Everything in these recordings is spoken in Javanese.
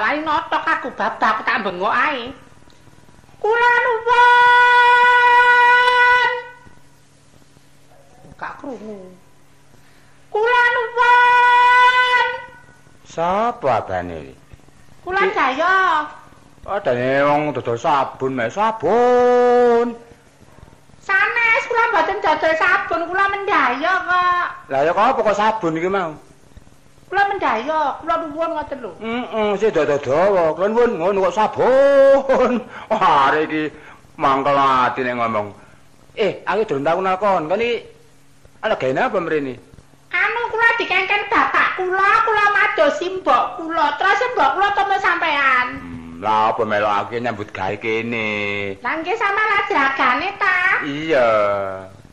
wani notok aku babak tak bengok ae. Kula nuwun. Gak krungu. Kula nuwun. Sapa abane? Kula Jaya. Adane wong dodol sabun, mek sabun. Sanes kula mboten dodol sabun, kula mendaya kok. Lah ya kok kok sabun iki mau? Kula mendaya, kula nuwun ngoten lho. Heeh, sik dodol dawa. Kula nuwun ngono kok sabun. Arek iki mangkel ati nek ngomong. Eh, aku durung tau nakon. Iki ana gaene apa mrene? Anu kula dikengken bapak kula, kula madosi mbok kula, terus mbok kula temu sampean. Hmm, lah apa melokake nyambut gawe kene? Lah nggih sama lajragane ta? Iya.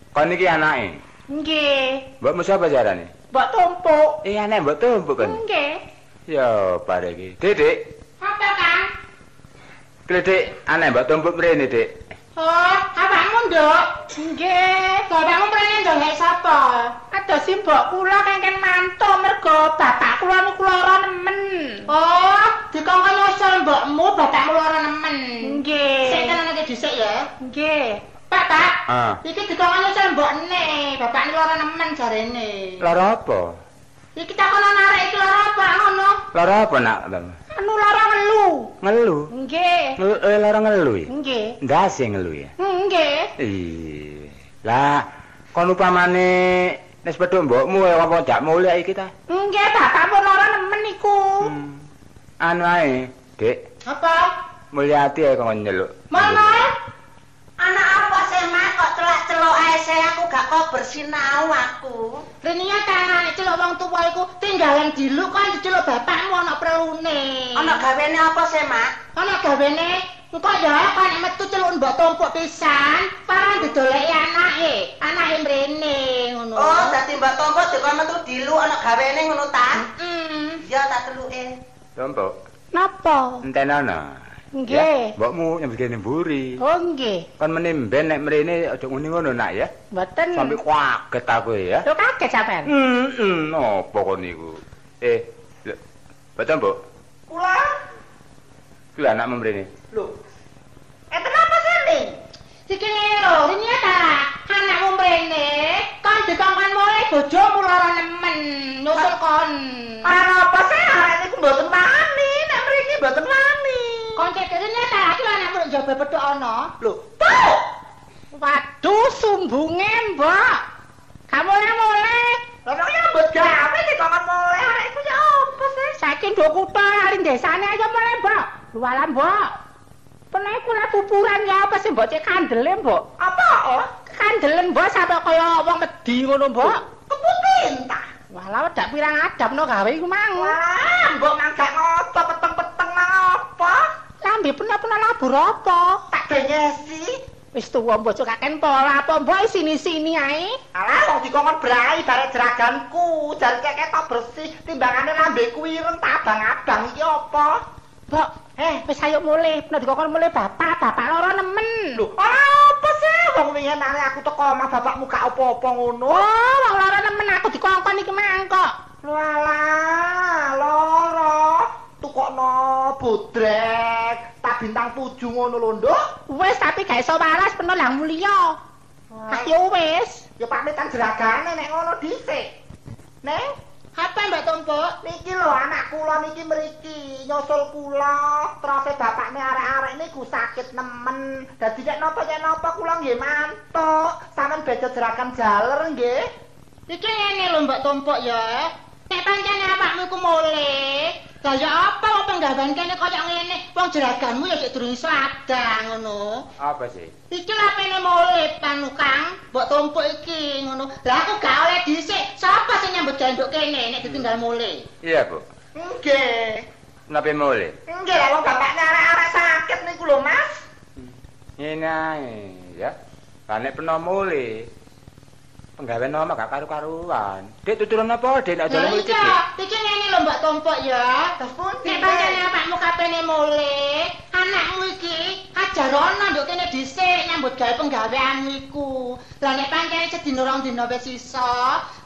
Kon iki anake. Nggih. Mbok mesti apa jarane? Mbok tumpuk. Eh, anak mbok tumpuk kan. Nggih. Ya, bare iki. Dik, Apa, Kang? Dik, anak mbok tumpuk mrene, Dik. Oh, bapakmu, Nduk? Nggih. Bapakmu mrene ndolek sapa? Adosi mbok kula kengken mantu mergo bapak kula niku lara nemen. Oh, dikongkon nyusul mbokmu bapakmu lara nemen. Nggih. Sik tenan iki dhisik ya. Nggih. Pak, Pak. Ah, Iki dikongkon nyusul mbokne, bapak niku lara nemen jarene. lara apa? Iki takono narek iki lara apa ngono? Lara apa nak? Anu lara ngelu. Ngelu. Nggih. Ngelu, eh, lara ngelu ya? Nggih. Ndase ngelu ya? Nggih. Ih. Lah, kon upamane nek pedhok mbokmu ya apa ndak mulih iki ta? Nggih, bapakmu lara nemen iku. Hmm. Anu ae, Dik, Apa? mulyati ae kon nyeluk. Mana? Anak apa sih mak kok celak-celok ae sih kok bersinau aku. Renia tangan celok wong tuwa iku tinggalan diluk kan diceluk bapakmu ana prelune. Ana gawene apa sih mak? ana gawene engko ya kan metu celuk mbok tumpuk pisan, parang didoleki anake, anake mrene ngono. Oh, dadi mbak Tompo dikon metu dilu ana gawene ngono ta? Mm. Ya tak teluke. Tompok, Napa? entenana. Nggih. Mbokmu nyambut gawe mburi. Oh nggih. Kon menimben nek mrene aja ngene ngono nak ya. Mboten. Sampai kaget aku ya. Lho kaget sampean. Hmm, apa kon niku? Eh, lho, Bapak Mbok, Kula? kuwi anak mrene. Lho. Eh kenapa sih, Ning? Iki ngene lho, Renia ta, anakmu mrene kan dikongkon mulai bojomu lara nemen, nyusul kon. Ana apa sih arek niku mboten wani, nek mriki mboten wani. Kon cek Renia ta, iki lho anakmu nek jaba pedhok ana. Lho. Waduh, sumbunge, Mbok. Kamu ora mulai. Lah kok nyambut gawe dikon mulai arek iku ya apa sih? Saiki nduk kutha ari desane ayo mulai, Mbok. Luwala, Mbok. Peneh kula pupuran ya apa sih, Mbok cek kandele, Mbok. Apa? Oh? Kandelen, Mbok, sampe kaya wong medhi ngono, Mbok. Kepupin ta? Walah, dak pirang adabno gawe iku mang. Wah, mbok mangkak ngopo peteng-peteng? Lambe puna-puna labur apa? Tak genyesi. Wis tuwa mbok kaken pola apa, Mbok sini-sini ae. Alah, wong dikongkon brai bare jeraganku, jar kek ketok bersih, timbangane lambe ireng tak abang-abang iki apa? Mbok, eh wis ayo mulih, puna dikokon mulih bapak, bapak loro nemen. Lho, ora apa sih? Wong wingi nare aku teko omah bapakmu gak apa-apa ngono. Oh, wong loro nemen aku dikongkon iki mang kok. Walah, loro. Tukokno bodrek, bintang 7 ngono lho, Nduk. Wis tapi gak iso waras peno lah mulya. Ah yo wis. Ya pamitan jeragane nek ngono dhisik. Neng, Apa Mbak Tumpuk? niki lho anak kula niki mriki nyusul kula, terus bapakne arek-arek niku sakit nemen. Dadi nek napa yen napa kula nggih mantuk. Sampeyan bejo jeragan jaler nggih. Iki ngene lho Mbak Tumpuk ya. Nek pancen awakmu iku mulih, lah ya apa kok penggawean kene kaya ngene? Wong jeraganmu ya sik durung sladang ngono. Apa sih? Iki lapene mulih panu Kang, mbok tumpuk iki ngono. Lah aku gak oleh dhisik. Sapa sing nyambut gawe nduk kene nek ditinggal mulih? Iya, Bu. Nggih. Napa mulih? Nggih, lha wong bapakne arek-arek sakit niku lho, Mas. Ngene ya. Lah nek peno mulih. Penggawean nama gak karu-karuan. Dek tuturan apa, Dek? Nek Lah jalan mulih iya, cek. iki ngene lho Mbak Tumpuk ya. Terus pundi? Nek pancen awakmu kapene mulih, anakmu iki ajar ana nduk kene dhisik gawe penggawean iku. Lah nek pancen sedina rong dina wis iso,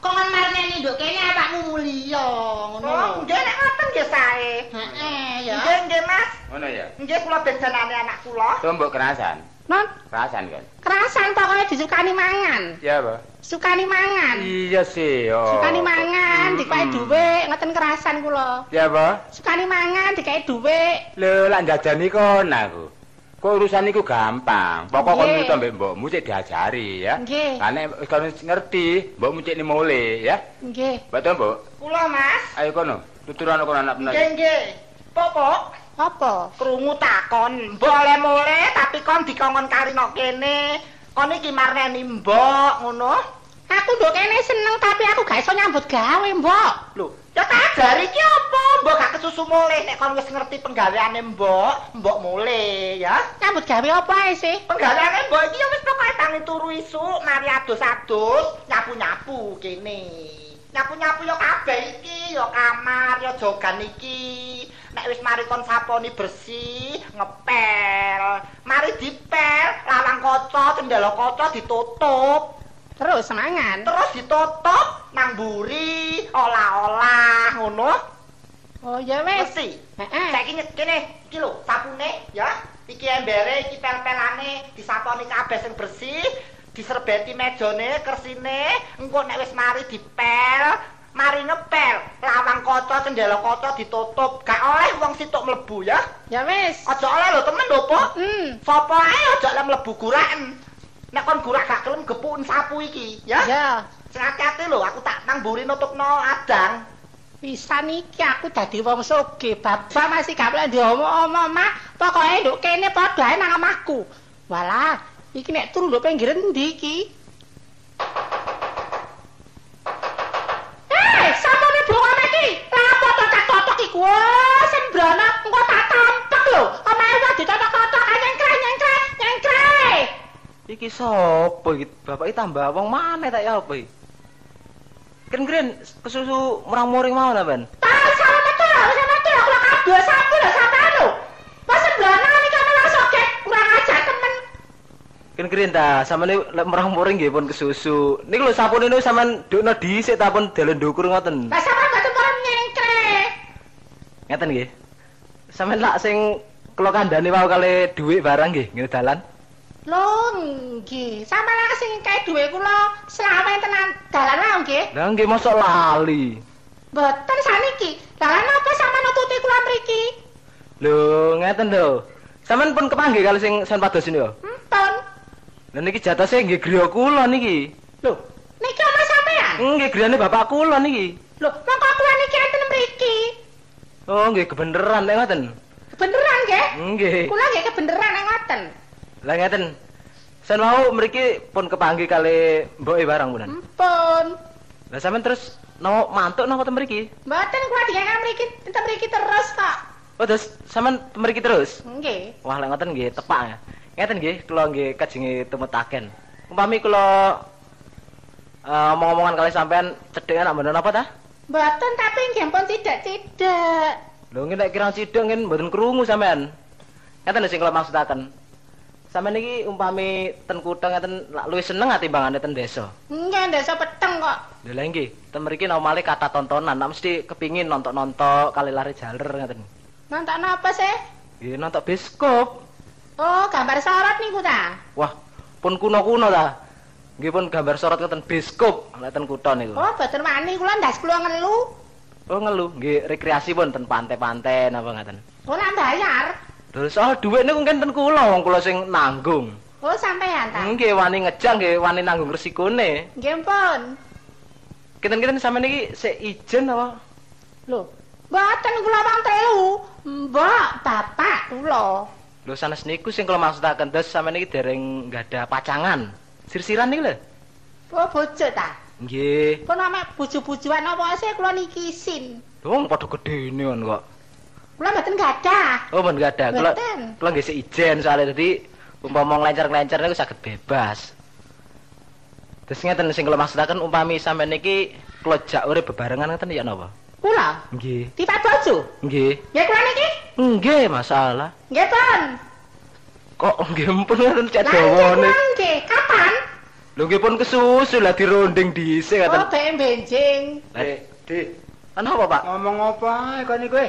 kok ngon marneni nduk kene awakmu mulya, ngono. Oh, nggih nek ngoten nggih sae. Heeh, ya. Nggih, nggih, Mas. Ngono ya. Nggih kula bejanane anak kula. Tombok kerasan. Non, Kerasan kan. kerasan pokoknya disukani mangan. Ya, Pak. Sukani mangan. Iya sih, oh. Sukani mangan, Mm, dikae mm. dhuwit, ngoten kerasan kula. Ya, Pak. Sukani mangan, dikae dhuwit. Lho, lak jajani kon aku. Kok urusan iku gampang. Pokok kon nutu mbek mbokmu cek diajari ya. Nggih. Kon ngerti, mbokmu cek ni mulai ya. Nggih. Betul, Mbok? Kula, Mas. Ayo kono, tuturan kono anak bener. Nggih, nggih. Popok, Apa? krungu takon. Boleh mule tapi kon dikongkon kari nok kene. Kon iki marneni mbok ngono. Aku nduk kene seneng tapi aku gak iso nyambut gawe, Mbok. Lho, ya tak ajari iki apa? Mbok gak kesusu mulih nek kon wis ngerti penggaweane mbok, mbok mulih ya. Nyambut gawe apa ae sih? Penggaweane mbok iki ya wis pokoke tangi turu isuk, mari adus-adus, nyapu-nyapu kene. Nyapu-nyapu ya kabeh iki, ya kamar, ya jogan iki. Nek wis mari kon saponi bersih, ngepel. Mari dipel, lawang kaca, cendela kaca ditutup. Terus semangan. Terus ditutup nang mburi, olah-olah ngono. Oh ya wis. Mesti. Heeh. Saiki kene iki lho sapune ya. Iki embere, iki pel-pelane disaponi kabeh sing bersih, diserbeti mejane, kersine, engko nek wis mari dipel, mari ngepel, lawang kaca, cendela kaca ditutup. Gak oleh wong situk mlebu ya. Ya wis. Aja oleh lho temen lho, Po. Hmm. Sapa ae aja oleh mlebu guraken. Nek kon gurak gak gelem gepukun sapu iki, ya. Ya. Hati-hati lho, aku tak nang mburi nutupno adang. Pisan iki aku dadi wong sugih. Bapak masih gak boleh diomong-omong, Mak. Pokoke nduk kene padha ae nang omahku. Walah, iki nek turu nduk pinggir endi iki? Eh, sapa nek blok iki? Lapo to tak totok iku? Wah, sembrana engko tak tampek lho. Omahe wae ditotok-totok nyengkre nyengkre nyengkre. Iki sapa iki? Bapak iki tambah wong maneh tak ya apa iki? Kan keren kesusu murang-muring mau lah, Ben. Tahu sama betul, sama betul. Aku kabeh sapu lho sampean lho. Pas sembrana iki kan langsung kek kurang ajar temen. Kan keren ta, sampeyan lek murang-muring nggih pun kesusu. Niku lho sapune niku sampean ndukno dhisik ta pun dalan ndukur ngoten. Lah sampean gak tukaran nyengkre. Ngeten nggih. Sampeyan lak sing kula kandhane wau kali dhuwit barang nggih ngene dalan. Lho nggih, sampean lak sing kae dhuwit kula selawe tenan dalan wae nggih. Lah nggih mosok lali. Mboten saniki. Dalan apa sampean nututi kula mriki? Lho, ngeten lho. Sampeyan pun kepanggih kali sing sampeyan pados niku. Empun. Lah niki jatose nggih griya kula niki. Lho, niki omah sampean? Nggih griyane bapak kula niki. Lho, mongko kula niki enten. Oh, nggih kebeneran nek ngoten. Beneran nggih? Nggih. Kula nggih kebeneran nek ngoten. Lah ngeten. Sen mau mriki pun kepanggih kali mboke barang punan. Empun. Lah sampean terus no mantuk napa ten mriki? Mboten kula digawe mriki, enten mriki terus kok. Oh, terus sampean mriki terus? Nggih. Wah, lek ngoten nggih tepak ya. Ngeten nggih, kula nggih kajenge tumetaken. Umpami kula eh, omong-omongan kali sampean cedhek anak bener apa ta? Mboten tapi nggih pun tidak-tidak. Lho nggih nek kirang cidhek nggih mboten krungu sampean. Ngeten lho sing kula maksudaken. Sampeyan iki umpami ten kutha ngeten lak luwih seneng atimbangane ten desa. Nggih, ndasa peteng kok. Lha lha nggih, ten mriki normale kata tontonan, nak mesti kepingin nontok-nontok kali lari jaler ngeten. Nonton apa sih? Nggih nontok bioskop. Oh, gambar sorot niku ta? Wah, pun kuno-kuno ta. Nggih pun gambar sorot ngeten bioskop lek ten kutha niku. Oh, boten wani kula ndas kula ngelu. Oh ngelu, nggih rekreasi pun ten pantai-pantai napa ngaten. Oh, nak bayar. Lho soal dhuwit niku kan kula wong kula sing nanggung. Oh, sampean ta? Nggih wani ngejang nggih wani nanggung resikone. Nggih pun. Kiten-kiten sampeyan iki sik ijen apa? Lho, mboten kula wong telu. Mbok, bapak kula. Lho sanes niku sing kula maksudaken dos sampeyan iki dereng ada pacangan. Sir-siran niku lho. Oh, bojo ta? Nggih. Pun ame bojo-bojoan apa sih kula niki isin. Wong padha gedene kon kok. Kula mboten gadah. Oh, gak ada. Kula Mboten. kula nggih sik ijen soalnya dadi umpama nglencer-nglencer niku saged bebas. Terus ngeten sing kula maksudaken umpami sampeyan niki kula jak urip bebarengan ngeten ya napa? Kula Nggih. tipe bojo. Nggih. Nggih kula niki? Nggih, masalah. Nggih, Pun. Kok nggih pun ngoten cek Lah dawane. nggih, kapan? Lho nggih pun kesusu lah dironding dhisik Oh, ngoten. bek benjing. Eh, Di, Kenapa, Pak? ngomong apa ae kon iki kowe?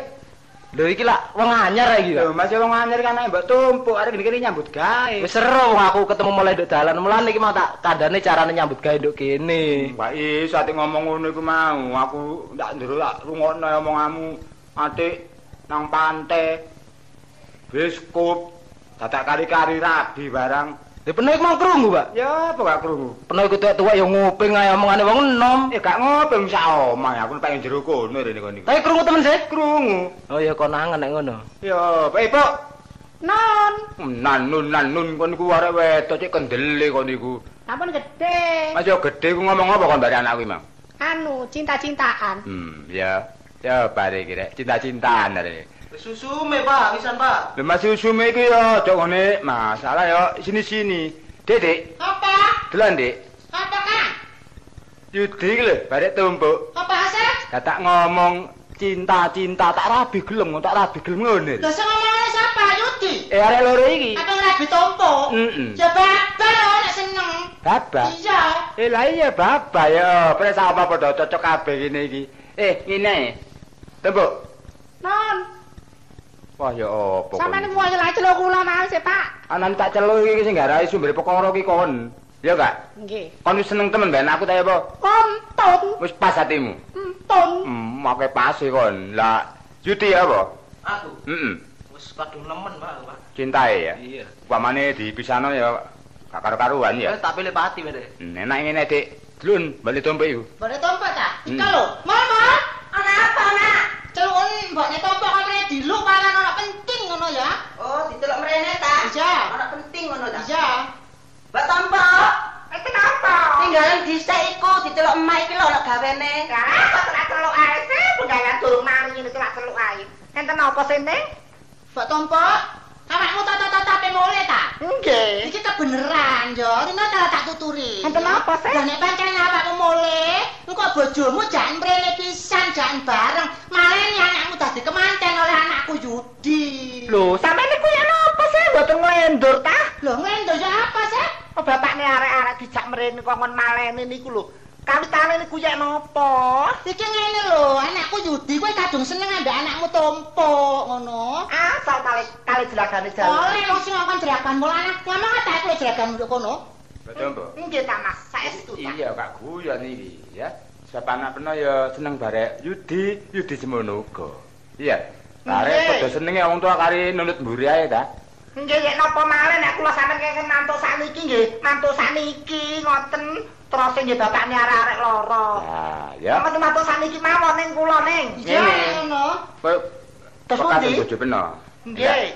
Lho iki lah wong anyar iki Lho, Pak. masih wong anyar kan mbok tumpuk arek gini-gini nyambut gawe. Wis seru wong aku ketemu mulai nduk dalan. Mulane iki mau tak kandhane carane nyambut gawe nduk kene. Mbak iso ati ngomong ngono iku mau. Aku ndak ndero tak rungokno omonganmu. Atik nang pantai. Biskup. Dadak kari-kari rabi barang. Lha penuh mau krungu, Pak. Ya, apa gak krungu? Penuh iku tuwek ya nguping ae omongane wong enom. Eh, gak ngopeng sak omah aku pengen jero kono rene kon iku. Tapi krungu temen sih. Krungu. Oh ya konangan nek ngono. Ya, eh, Pok. Non, Nanun nanun kon iku arek wedok cek kendele kon iku. ampun gede. Mas yo gedhe ku ngomong apa kon bare anak kuwi, Mang? Anu, cinta-cintaan. Hmm, ya. Ya bare iki rek, cinta-cintaan rek. Susume, Pak, pisan, Pak. Lha Mas Usume iki yo cok ngene, masalah yo sini-sini. Dik, Dik, Apa? delan Dik. Apa, Kang? Yudi iki lho, barek tumpuk. Apa hasil? Dadak ngomong cinta-cinta tak rabi gelem, tak rabi gelem ngene. Lah sing ngomongane sapa? Yudi. Eh arek loro iki. Apa ngrabi tompo? Heeh. Ya babar nek seneng. Baba. Iya. Eh lah iya baba ya, pres apa padha cocok kabeh ngene iki. Eh, ngene. Tumpuk. Non, Wah ya apa sampeyan iku ayo lah celuk kula mau sih, Pak. Anan tak celuk iki sing garai sumber perkara iki kon. Ya gak? Nggih. Kon seneng temen ben aku ta apa? Kontun, Wis pas hatimu. entun. Hmm, make pas e kon. Lah, Yudi apa? Aku Heeh. wis kadung nemen, Pak, Pak. Cintae ya. Iya. Upamane dipisano ya gak karo-karuan ya. Wis tak pilih pati wede. Hmm, Enak ngene, Dik. Dlun, bali tompe iku. Boleh tompo ta? Hmm. Ika lho. Mal, mal. Ana apa, Nak? Celukun mbokne tompo kok mrene diluk paran ana penting ngono ya. Oh, ditelok mrene ta? Iya. Ora penting ngono ta? Iya. Mbak Tompo, Eh kenapa? tinggalan dhisik iku ditelok emak iki gawene. Kenapa telah celuk ae sih? Budaya durung mari ngene telah celuk ae. Enten apa Ning? Mbok tompo. Awakmu tata-tata mulai ta? Nggih. Iki kebeneran yo, rene telah tak tuturi. Enten apa sih? Lah nek pancen awakmu mulai, engko bojomu jangan mrene pisan, jangan bareng. Malah anakmu dadi kemanten oleh anakku Yudi. Lho, sampeyan niku ya napa sih mboten nglendur ta? Lho ngendo ya apa sih? Oh, bapakne arek-arek dijak mrene kok ngon malene niku lho. Kawitane niku ya napa? Iki ngene lho, anakku Yudi kowe kadung seneng ambek anakmu Tompo ngono. Asal kali kali jelagane jalan. Oleh wong sing ngomong jeragan mulo anak ngomong ta aku jeragan nduk kono. Betul, Mbok. Nggih ta Mas, saestu ta. Iya, Kak guyon iki, ya. Sebab anak peno ya seneng barek Yudi, Yudi semono uga. Iya. Barek padha senenge wong tua kari nunut mburi ae ta. Nggih nek napa malih nek kula sampeyan kenging mantuk sakniki nggih, mantuk sakniki ngoten terus nggih bapakne arek-arek loro. Nah, ya. Sampeyan mantuk sakniki mawon ning kula ning. Iya ngono. Kowe Terus pundi? bojo peno. Nggih.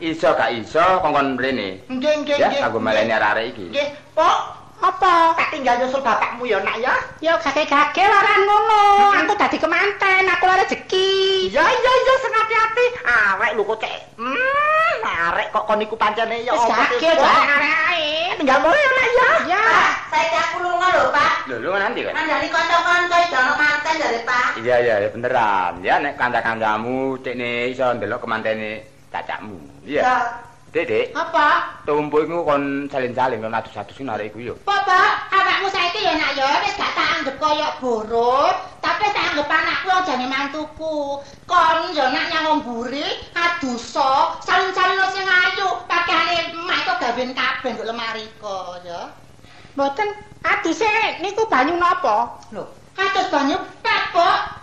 Iso gak iso kongkon mrene. Nggih nggih Ya, nggih. kanggo maleni arek iki. Nggih, Pok. Apa? Tak tinggal nyusul bapakmu ya, Nak ya. Ya gage-gage waran ngono. Aku dadi kemanten, aku ora rezeki. Iya iya iya sing hati-hati. Arek lho kok cek. Hmm, arek kok kon iku pancene ya apa gage Pok? arek ae. Tinggal mulai ya, Nak ya. Ya. Saiki aku lunga lho, Pak. Lho, lu nanti kan? Mandani kanca-kanca iki ana manten jare, Pak. Iya, iya, ya beneran. Ya nek kanca-kancamu cekne iso ndelok kemantene cacakmu. Iya. Ya. Dek, Dek, Apa? tumpuk iku kon salin-salin kon adus-adus arek iku yo. Papa, awakmu saiki ya nak ya wis gak tak anggap kaya borot, tapi tak anggap anakku yang jane mantuku. Kon ya nak nyang mburi, adusa, salin-salin sing ayu, pakaiane emak kok gawen kabeh nduk lemari ko ya. Mboten, aduse niku banyu napa? Lho, Adus banyu pepok.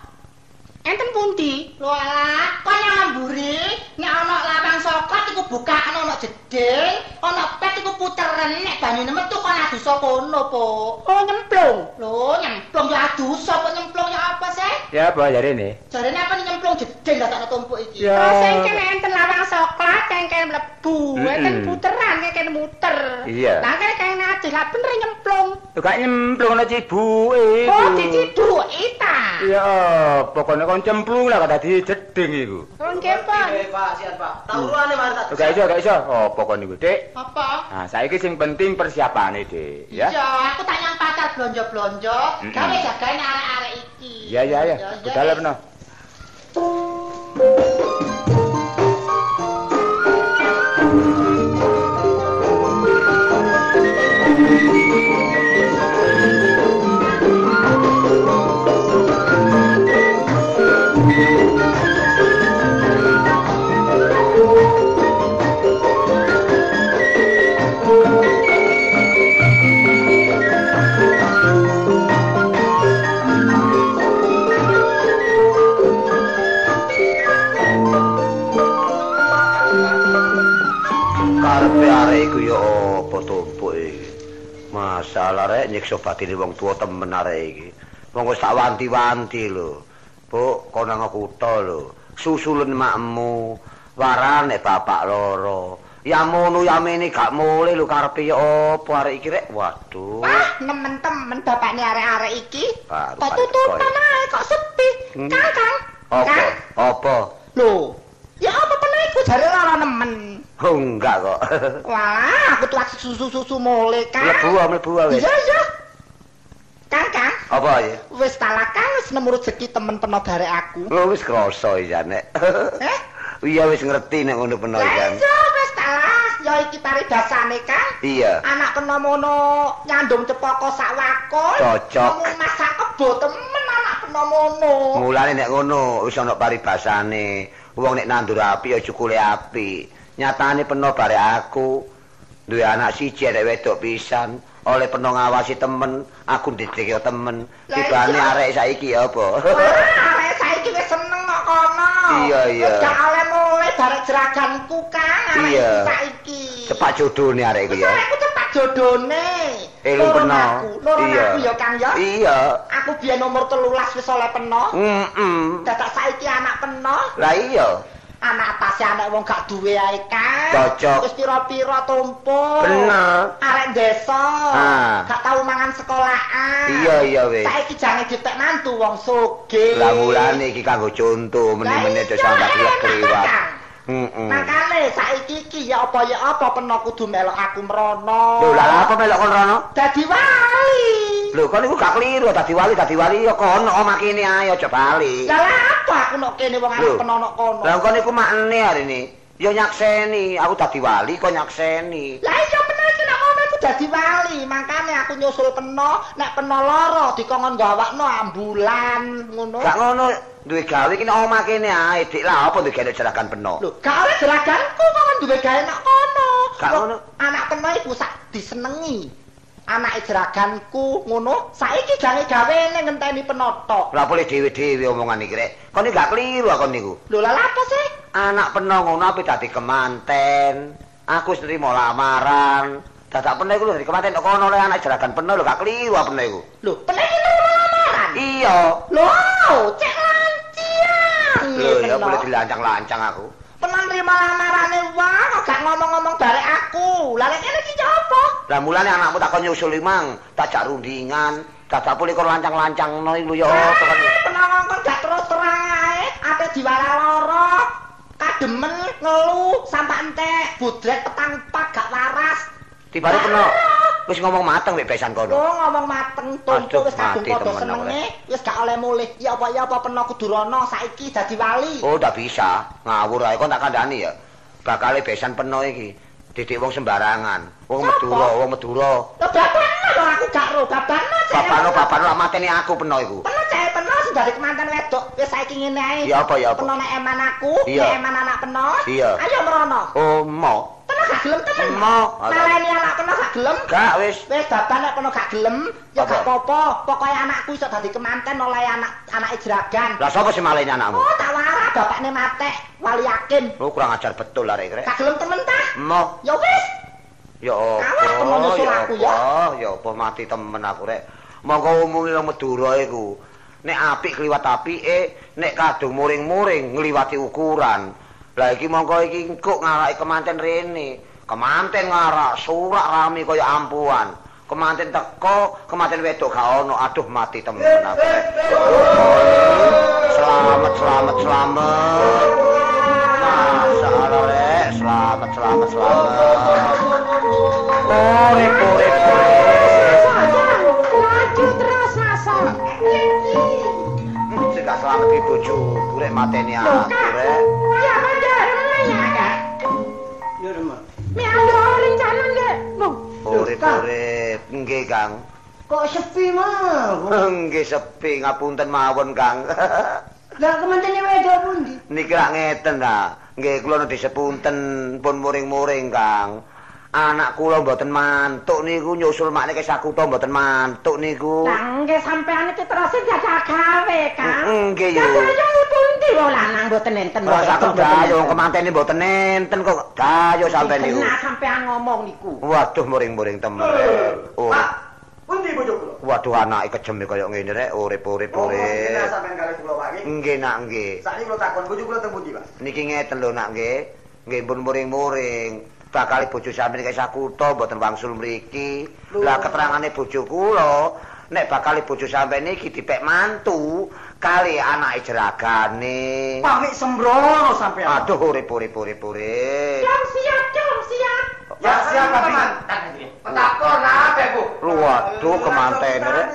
Enten pundi? Lho alah, kok nyang mburi, nek ana lawang sokot iku bukaan ana jeding, ana pet iku puteren, nek banyune metu kon adusa kono, Po. Oh, nyemplung. Lho, nyemplung ya adusa, kok nyemplung ya apa sih? Ya apa jarene? Jarene apa nyemplung jeding tak tumpuk iki? Ya. Terus engken enten lawang soklat, engken mlebu, enten puteran, engken muter. Iya. Lah engken adus, lah bener nyemplung. Lho gak nyemplung ana cibuke. Oh, diciduk ta. Iya, pokoknya kon cemplung lah dadi jeding iku. Oh, nggih, Pak. Oke, Pak, siap, Pak. Tawurane mari tak. Lho gak iso, gak iso. Oh, pokoknya iku, Dek. Apa? Nah, saiki sing penting persiapane, Dek, ya. Iya, aku tak nyang pasar blonjo-blonjo, gawe jagain arek-arek iki. Iya, iya, iya. Budal peno. apa tumpuk iki? Masalah rek nyiksa batine wong tuwa temen arek iki. Wong wis tak wanti-wanti lho. Bu, kono nang kutha lho. Susulen makmu, warane bapak loro. Ya mono ya mene gak mulih lho karepe ya apa arek iki rek. Waduh. Wah, nemen temen bapakne arek-arek iki. Kok tutupan ae kok sepi. Hmm. Kang, Kang. Apa? Apa? Lho, ya apa pernah iku jare lara nemen. Oh, enggak kok. Wah, aku tuh susu-susu mulai, Kang. Mlebu wae, mlebu wae. wis. Iya, iya. Kang, Kang. Apa ya? Wis talak Kang wis nemu rezeki temen peno barek aku. Lho wis krasa ya nek. Eh? Iya wis ngerti nek ngono peno Lah kan. iya wis talak. Ya iki paribasane, Kang. Iya. Anak kena mono nyandung cepaka sak wakon. Cocok. Ngomong masak kebo temen anak kena mono. Mulane nek ngono wis ana paribasane. Wong nek nandur api ya cukule api. Nyatane peno barek aku duwe anak siji arek wedok pisan. Oleh peno ngawasi temen, aku ya temen. Tibane arek saiki ya apa? Arek saiki wis seneng kok kono. Iya, iya. Gak oleh mulai barek jeraganku, Kang. Arek Iya. iki saiki. Cepat jodone arek iku Wis ya. arekku cepat jodone. Nurun peno. aku, Iya. aku ya, Kang ya. Iya. Aku biyen nomor 13 wis oleh peno. Heeh. Dadak saiki anak peno. Lah iya. Anak atase anak wong gak duwe ae, Kang. Cocok. Wis pira-pira tumpuk. Bener. Arek desa. Gak tau mangan sekolahan. Iya iya wis. Saiki jange ditek mantu wong sugih. Lah mulane iki kanggo contoh meni-meni Lah aja enak, kliwat. Kang. Heeh. Makane saiki iki ya apa ya apa peno kudu melok aku mrono. Lho lah apa melok kon rono? Dadi wali. Lho kon iku gak kliru dadi wali dadi wali ya kono oma kene ae aja bali. Lah apa aku nok kene wong Lho. arep penono kono. Lah kon iku makne ini. Ya nyakseni, aku dadi wali kok nyakseni. Lah iya bener iki nek ngono iku dadi wali, makane aku nyusul peno, nek peno lara dikongkon gawakno ambulan ngono. Gak ngono, duwe gawe iki nek oma kene ae, dik lah apa duwe gawe jerakan peno. Lho, oleh jeraganku kok duwe gawe nek kono. Gak Kok ngono. Anak peno iku sak disenengi. Anake jeraganku ngono, saiki gawe-gawene ngenteni penotok. Lah boleh dhewe-dhewe omongan iki rek. Kon iki gak kliru kon niku. Lho lah apa sih? Anak peno ngono ape dadi kemanten. Aku wis nrimo lamaran. Dadak peno iku lho dadi kemanten kok kono oleh anak jeragan peno lho gak kliru peno iku. Lho, peno iki lamaran. Iya. Lho, cek lancian. Lho ya boleh dilancang-lancang aku. Tenan terima lamarane wong kok gak ngomong-ngomong barek aku. Lah lek ngene iki apa? Lah mulane anakmu tak kon nyusul mang, tak jak rundingan. Dadak pulih kon lancang-lancangno iku ya kan. Penawang kon gak terus terang ae, ate diwara loro. Kademen ngelu sampak entek, budrek petang pak gak waras. Tibane peno wis ngomong mateng wek besan kono. ngomong mateng Aduh, wis kadung padha senenge, wis gak oleh mulih. Ya apa ya apa peno kudu rono saiki dadi wali. Oh, ndak bisa. Ngawur ae kon tak kandhani ya. Bakale besan peno iki. Didik wong sembarangan. Wong? Madura, wong Madura. Lho babana lho aku gak ro, babana cek. Babano babano lak mateni aku peno iku. Peno cek peno sing dadi kemanten wedok. Wis saiki ngene ae. Ya apa ya apa? Peno nek eman aku, nek eman anak peno. Iya. Ayo merono. Oh, mo. Peno gak gelem temen. Mo. Naleni anak peno gak gelem. Gak wis. Wis baban nek peno gak gelem, ya gak apa-apa. Pokoke anakku iso dadi kemanten oleh anak anake jeragan. Lah sapa sing maleni anakmu? Oh, tak warah bapakne matek, wali yakin. Lu kurang ajar betul lah rek. Gak gelem temen ta? Mo. Ya wis. Ya apa? Ya apa? ya. Ya apa mati temen aku rek. Monggo umumi wong Madura iku. Nek apik kliwat apike, nek kadung muring-muring ngliwati ukuran. Lah iki monggo iki engkuk ngaraki kemanten rene. Kemanten ngarak surak rame kaya ampuan. Kemanten teko, kemanten wedok gak ono. Aduh mati temen aku. Selamat, selamat, selamat. Masalah rek, selamat, selamat, selamat. Urip, urip, urip. Laju terus asal. Sing gak selamat iki bojoku rek mateni aku rek. Ya bener ya, Kak. Ya, Rama. Mi ada rencana nggak? Loh, Urip, Kang. urip. Nggih, Kang. Kok sepi mah? Nggih sepi ngapunten mawon, Kang. Lah kemantene wedok pundi? Niki rak ngeten ta. Nggih kula nedhi sepunten pun muring-muring, Kang. Anak kula mboten mantuk niku nyusul makne ke mboten mantuk niku. lah nggih sampean iki terus jajal gawe, Kang. Nggih yo. Yo pundi wong lanang mboten enten. Ora saged dayo wong kemantene mboten enten kok dayo sampean niku. Kena sampean ngomong niku. Waduh muring-muring temen. Oh. Pundi bojo kula? Waduh anake kejeme kaya ngene rek urip-urip Oh, urip. sampean kali kula iki. Nggih nak nggih. Sakniki kula takon bojo kula teng pundi, Pak? Niki ngeten lho nak nggih. Nggih pun muring-muring. Bakal bojo sampeyan iki sakutha mboten wangsul mriki. Lah keterangane bojo kula nek bakal bojo sampeyan iki dipek mantu kali anake jeragane. Pamit sembrono sampean. Aduh urip-urip urip-urip. Jom siap, jom siap. Ya siap Pak. Petakon apa, Bu? Waduh kemantene rek.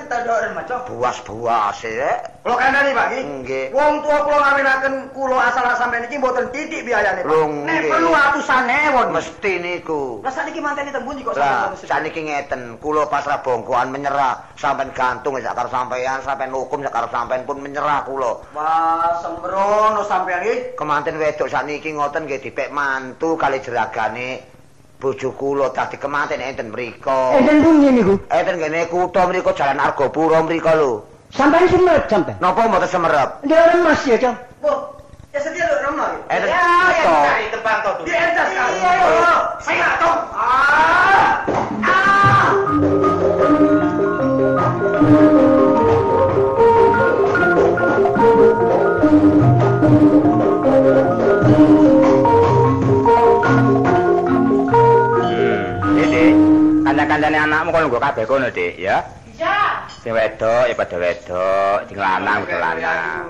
Maco. Buas-buas rek. Kula kandhani Pak iki. Nggih. Wong tua kula ngawinaken kula asal sampean iki mboten titik biayane, Pak. Lho, Nek perlu atusan ewon. Mesti niku. Lah sakniki manteni teng pundi kok Lah, sampean? saniki ngeten, kula pasrah bongkoan menyerah, sampean gantung sak karo sampean, sampean hukum sak karo sampean pun menyerah kula. Wah, sembrono sampean iki. Kemanten wedok sakniki ngoten nggih dipek mantu kali jeragane bojo kula dadi kemanten enten mriko. Enten pundi niku? Enten kene kutha mriko Jalan Argopuro mriko lho. Sampean sumet sampean. Napa mboten semerep? Ndek Mas ya, Jam. Bu, ya sedia lho Romo. Enten Ya, yang beto. cari tempat tuh dulu. Dia entas sekali. Iya, Iya, Saya tahu. Ah! Ah! Kono nggo kabeh kono, Dik, ya. Iya. Sing wedok ya padha wedok, sing lanang padha lanang.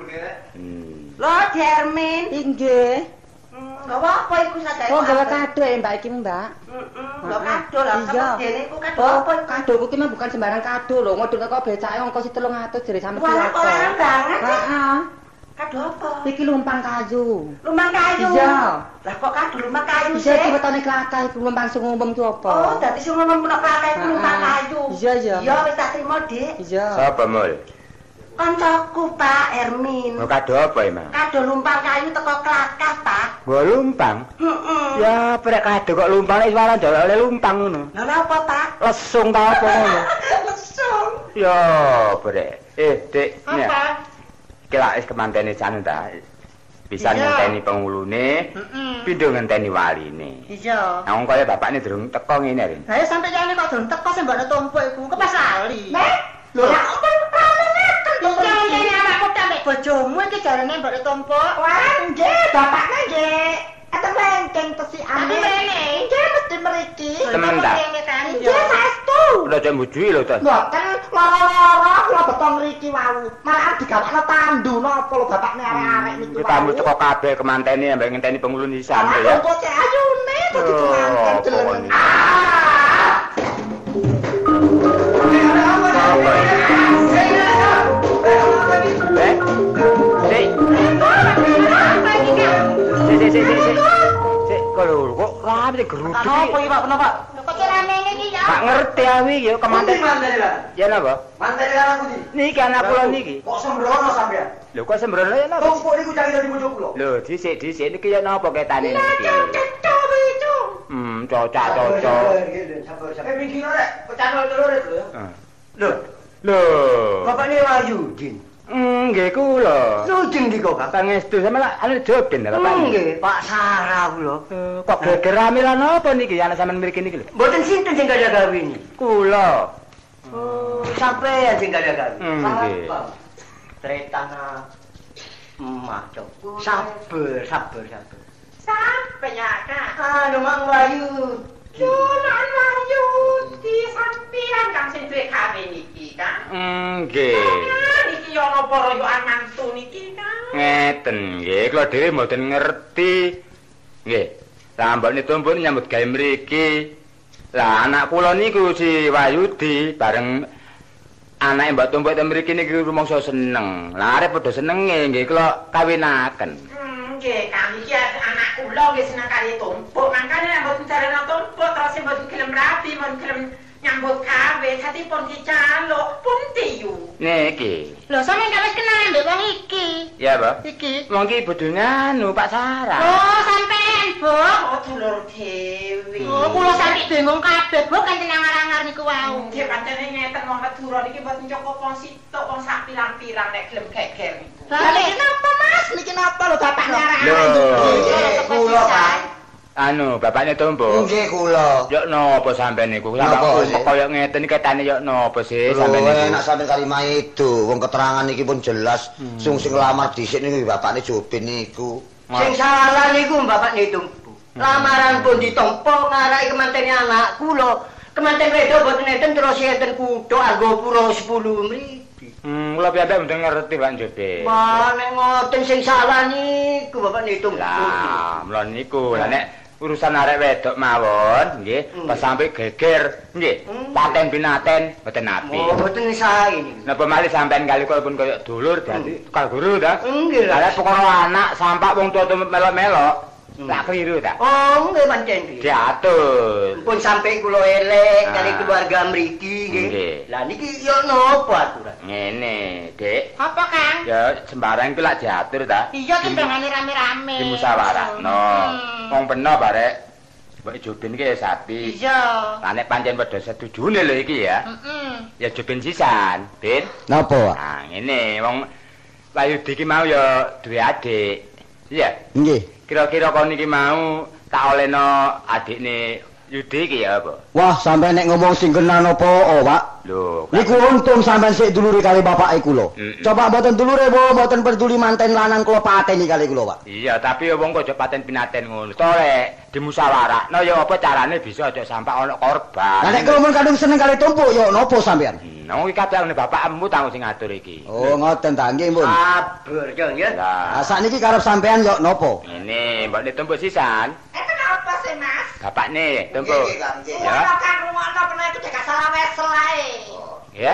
Hmm. Lho, Jermin. Inggih. Enggak apa-apa iku sadaya. Oh, gawe kado ya Mbak iki, Mbak. Heeh, lho kado lah Iya. dene iku kado Oh, apa iku? kado ku ki mah bukan sembarang kado lho. Ngodone kok becake ongkos 300 jare sampe Wah, kok larang banget. Heeh. Kado apa? Iki lumpang kayu. Lumang kayu. Iya. Lah kok kado lumang kayu Bisa sih? iki wetone klakah iku lumpang sing umum ku apa? Oh, dadi sing ngomong menak kakek iku lumang Ah, kayu. iya, iya. Iya, wis tak trimo, Dik. Iya. Sapa mul? Kancaku, Pak Ermin. Mau kado apa emang? Kado lumpang kayu teko klakah, Pak. Gua lumpang. Heeh. Ya, prek kado kok lumpang nek suara jare oleh lumpang ngono. Lah apa, Pak? Lesung ta apa ngono. Lesung. Ya, brek. Eh, Dik, Apa? Kira wis kemantene jan ta. Bisa ngenteni penghulune, Heeh. pindho ngenteni waline. Iya. Nah, wong kaya bapakne durung teko ngene, Rin. Lah sampe jane kok durung teko sing mbokne tumpuk iku, kok pas lali. Nek, Lho, kok ngeten to. Iya, ngene anakku tambah bojomu iki jarene mbokne tumpuk. Wah, nggih, bapakne nggih. Ate mlengkeng to si ane. Tapi mrene. Nggih, mesti mriki. Temen ta? Nggih, saestu. Udah jam bujui lho, to. Mboten lara-lara kula beto mriki wau. Malah digawakno tandu napa lho bapakne arek-arek niku. Iki tamu teko kabeh kemantene ambek ngenteni penghulun sisan Lah ya. kok cek ayune dadi Oh, kemanten pokoknya. Ah! Sih geruduk Apa iki. iki, Pak? Kenapa? Kok rame iki ya? Gak ngerti awi ya kemanten. Lah? Ya napa? Manteni lah aku di. Niki anak kula niki. Kok sembrono sampean? Lho kok sembrono ya napa? Tumpuk niku cari dari bojo kula. Lho, dhisik dhisik niki ya napa ketane niki? Hmm, cocok cocok. Eh, mikir rek, kecantol telur itu ya. Ah. Lho, Lho. Bapak ini Wahyu, Din. Hmm, nggih kula. Lujeng di kok, Kak. Pangestu sama lah anu joben lho Pak. Nggih, Pak Sarah kula. Eh, Kok geger rame lah napa niki anak sampean mriki niki lho? Mboten sinten sing kada gawe ini. Kula. Oh, sampean sing kada gawe. Hmm, nggih. Tretana emak, Cok. Sabar, sabar, sabar. Sampe ya, Kak. Anu Mang Wahyu. Julan Wahyu di sampean kang sing duwe kawin iki, Kak. Hmm, nggih. Ah, Niki yo ana royokan mantu niki, Kak. Ngeten nggih, kula dhewe mboten ngerti. Nggih. Lah mbokne tumpuk nyambut gawe mriki. Lah anak kula niku si Wayudi bareng anake mbok tumpuk ten mriki niki rumangsa seneng. Lah arep padha senenge nggih kula kawinaken. Hmm, nggih, Kak. Iki anak kula nggih seneng kali tumpuk. Mangkane nek mboten carane tumpuk terus mboten gelem rapi, mboten gelem nyambut gawe, dadi pun dicaluk, pun tiyu. Niki. Lho, sampeyan gak wis kenal mbek wong iki. Ya, Pak. Iki. Wong ki bodho nganu Pak Sarah. Oh, sampean, Bu. oh dulur dewi. Oh, kula sakit bingung kabeh, Bu, kan tenang angar niku wau. Nggih pancene ngeten wong Madura niki mboten cukup wong sitok wong sak pirang-pirang nek gelem geger niku. Lah nek napa Mas niki napa lho bapakne arek-arek Lho. Anu, bapakne Tombo. Nggih kula. Yo nopo sampean niku? Napa Sampeyan kaya ngeten ketane yo nopo sih sampean niku? enak sampean kari maido. Wong keterangan iki pun jelas. Hmm. Sing sing lamar dhisik niku bapakne Jobin niku. Sing salah niku mbapakne tumpu. Lamaran pun ditompo ngaraki kemantene anak kula. Kemanten wedo boten enten terus enten kudo argo pura 10 mriki. Hmm, kula piyambak mboten ngerti Pak Jobe. Wah, nek ngoten sing salah niku bapakne tumpu. Lah, mlon niku. Lah nek urusan arek wedok mawon, nggih, Hmm. pas sampe geger, nggih, Hmm. paten binaten mboten api. Oh, boten sae niku. Napa malih sampean kali kula pun kaya dulur dadi tukang guru ta? Nggih nek perkara anak sampak wong tuwa melok-melok, Hmm. lak keliru ta? Oh, nggih pancen iki. Diatur. Pun sampai kula elek Ah. kali keluarga mriki nggih. Lah niki yo napa aturan? Ngene, Dik. Apa, Kang? Ya sembarang ku lak diatur ta. Iya timbangane rame-rame. Di musyawarahno. Hmm. Wong peno barek Mbak Jubin ki ya sapi. Iya. Lah nek pancen padha setujune lho iki ya. Heeh. Ya Jubin sisan, Bin. Napa, Pak? Nah, ngene wong Wayudi ki mau ya duwe adik. Iya. Nggih. Kira-kira kon iki mau tak olehno adikne Yudi ki ya apa? Wah, sampean nek ngomong sing kenal napa, oh, Pak? Lho, Niku untung sampean sik dulure kali bapake kula. Mm-mm. Coba mboten dulure, Bu, mboten peduli manten lanang kula pateni kali kula, Pak. Iya, tapi ya wong kok aja paten pinaten ngono. To lek ya apa carane bisa aja sampai ana korban. Lah nek kula mun kadung seneng kali tumpuk yo napa sampean? Nah, iki kabehane bapakmu tanggung sing ngatur iki. Oh, ngoten ta, nggih, Mun. Sabar, Jong ya. Lah sakniki karep sampean yo napa? ini mbok tumpuk sisan. Apa. Nggih, Kang, nggih. Ya. Kan rumono pernah iku gak salah wesel ae. Ya.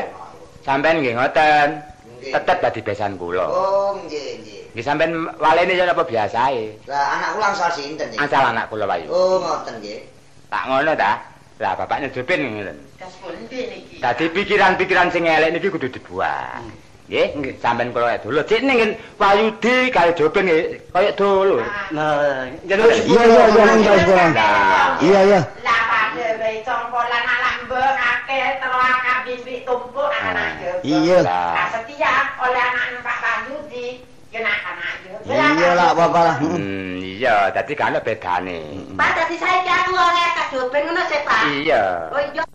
Sampeyan nggih ngoten. Nggih. Tetep dadi besan kula. Oh, nggih, nggih. Nggih sampeyan walene ya napa biasae. Lah anak kula angsal sinten iki? Asal anak kula Wayu. Oh, ngoten nggih. Tak ngono ta? Lah bapaknya Jupin ngoten. Das pundi niki. Dadi pikiran-pikiran sing elek niki kudu dibuang. Nggih, sampeyan kula dulu. Cik ning Wayudi kali nggih kaya dulu. Nah, Iya, iya, iya, nggih, sekolah. Iya, iya. Lah padhe wae congkolan anak mbok akeh terus akeh bibik tumpuk anak yo. Iya. Lah setia oleh anak Pak Wahyudi yo nak anak yo. Iya lah, apa lah. Mm. Hmm, iya, dadi kan bedane. Pak dadi saiki aku oleh kadoben ngono sih, Pak. Iya. Oh iya.